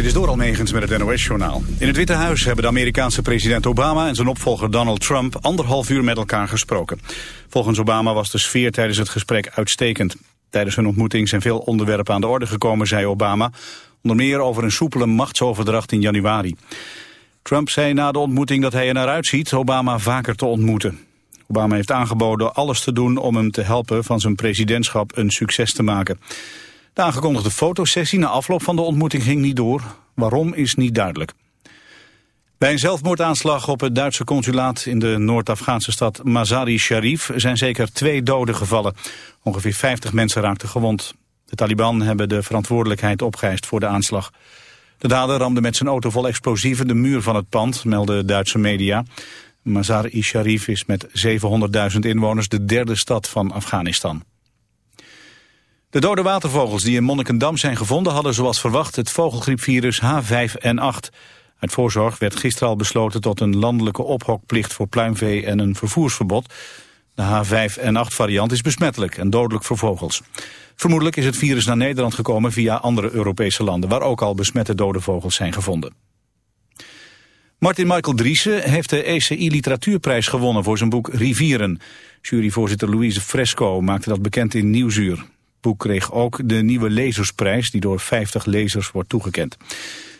Dit is door Almegens met het NOS-journaal. In het Witte Huis hebben de Amerikaanse president Obama en zijn opvolger Donald Trump anderhalf uur met elkaar gesproken. Volgens Obama was de sfeer tijdens het gesprek uitstekend. Tijdens hun ontmoeting zijn veel onderwerpen aan de orde gekomen, zei Obama. Onder meer over een soepele machtsoverdracht in januari. Trump zei na de ontmoeting dat hij er naar uitziet Obama vaker te ontmoeten. Obama heeft aangeboden alles te doen om hem te helpen van zijn presidentschap een succes te maken. De aangekondigde fotosessie na afloop van de ontmoeting ging niet door. Waarom is niet duidelijk. Bij een zelfmoordaanslag op het Duitse consulaat in de Noord-Afghaanse stad Mazari Sharif zijn zeker twee doden gevallen. Ongeveer 50 mensen raakten gewond. De Taliban hebben de verantwoordelijkheid opgeëist voor de aanslag. De dader ramde met zijn auto vol explosieven de muur van het pand, melden Duitse media. Mazar-i-Sharif is met 700.000 inwoners de derde stad van Afghanistan. De dode watervogels die in Monnikendam zijn gevonden hadden zoals verwacht het vogelgriepvirus H5N8. Uit voorzorg werd gisteren al besloten tot een landelijke ophokplicht voor pluimvee en een vervoersverbod. De H5N8 variant is besmettelijk en dodelijk voor vogels. Vermoedelijk is het virus naar Nederland gekomen via andere Europese landen waar ook al besmette dode vogels zijn gevonden. Martin Michael Driessen heeft de ECI Literatuurprijs gewonnen voor zijn boek Rivieren. Juryvoorzitter Louise Fresco maakte dat bekend in Nieuwsuur. Boek kreeg ook de nieuwe lezersprijs die door 50 lezers wordt toegekend.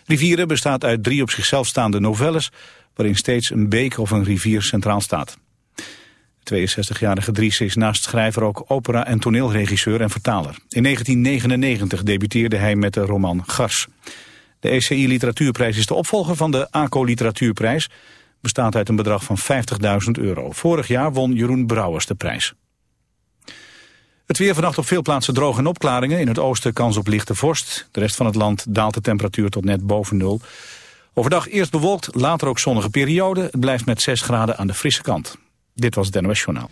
Rivieren bestaat uit drie op zichzelf staande novelles... waarin steeds een beek of een rivier centraal staat. De 62-jarige Driessen is naast schrijver ook opera- en toneelregisseur en vertaler. In 1999 debuteerde hij met de roman Gars. De ECI Literatuurprijs is de opvolger van de ACO Literatuurprijs. Bestaat uit een bedrag van 50.000 euro. Vorig jaar won Jeroen Brouwers de prijs. Het weer vannacht op veel plaatsen droog en opklaringen. In het oosten kans op lichte vorst. De rest van het land daalt de temperatuur tot net boven nul. Overdag eerst bewolkt, later ook zonnige periode. Het blijft met 6 graden aan de frisse kant. Dit was het NOS Journaal.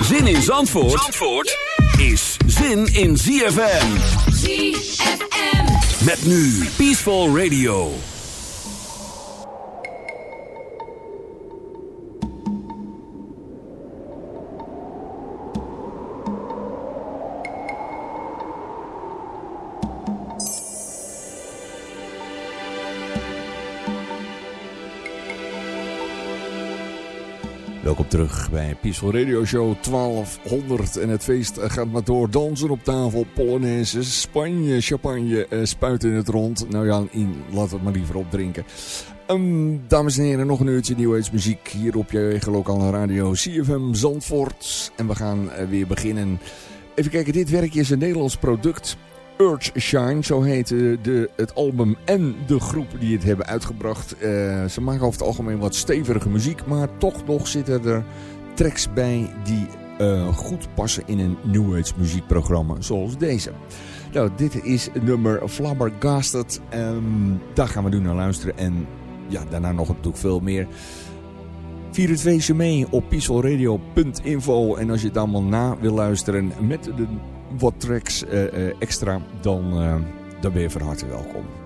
Zin in Zandvoort, Zandvoort is zin in ZFM. ZFM. Met nu Peaceful Radio. Welkom terug bij Peaceful Radio Show 1200. En het feest gaat maar door. Dansen op tafel, Polonaise, Spanje, champagne, uh, spuiten in het rond. Nou ja, in, laten we het maar liever opdrinken. Um, dames en heren, nog een uurtje nieuwheidsmuziek hier op je eigen lokale radio CFM Zandvoort. En we gaan uh, weer beginnen. Even kijken, dit werkje is een Nederlands product. Urge Shine, zo heet de, het album en de groep die het hebben uitgebracht. Uh, ze maken over het algemeen wat stevige muziek, maar toch nog zitten er tracks bij die uh, goed passen in een New Age muziekprogramma zoals deze. Nou, dit is nummer Flabbergasted. Um, daar gaan we nu naar luisteren en ja, daarna nog natuurlijk veel meer. Vier het feestje mee op peacefulradio.info en als je het allemaal na wil luisteren met de wat tracks uh, uh, extra, dan, uh, dan ben je van harte welkom.